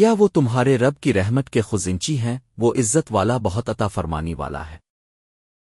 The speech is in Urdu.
کیا وہ تمہارے رب کی رحمت کے خزنچی ہیں؟ وہ عزت والا، بہت عطا فرمانی والا ہے۔